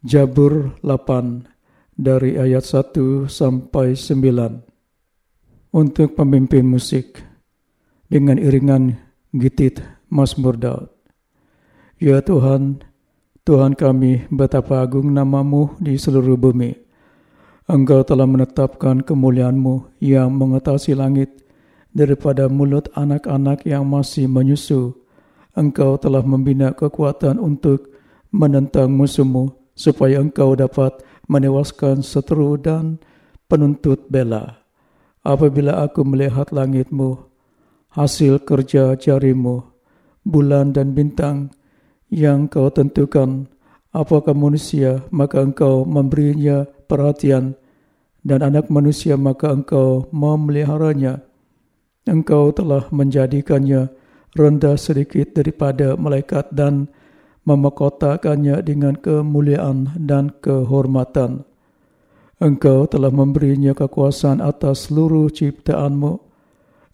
Jabur 8 dari ayat 1 sampai 9 untuk pemimpin musik dengan iringan gitit Mazmur Daud. Ya Tuhan, Tuhan kami betapa agung namamu di seluruh bumi. Engkau telah menetapkan kemuliaanmu yang mengatasi langit daripada mulut anak-anak yang masih menyusu. Engkau telah membina kekuatan untuk menentang musuhmu supaya engkau dapat menewaskan seteru dan penuntut bela. Apabila aku melihat langitmu, hasil kerja jarimu, bulan dan bintang yang kau tentukan, apakah manusia, maka engkau memberinya perhatian, dan anak manusia, maka engkau memeliharanya. Engkau telah menjadikannya rendah sedikit daripada malaikat dan memekotahkannya dengan kemuliaan dan kehormatan. Engkau telah memberinya kekuasaan atas seluruh ciptaanmu.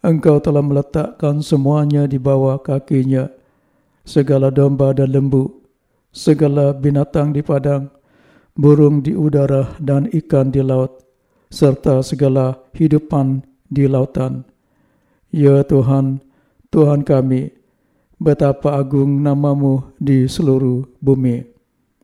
Engkau telah meletakkan semuanya di bawah kakinya. Segala domba dan lembu, segala binatang di padang, burung di udara dan ikan di laut, serta segala hidupan di lautan. Ya Tuhan, Tuhan kami, betapa agung namamu di seluruh bumi.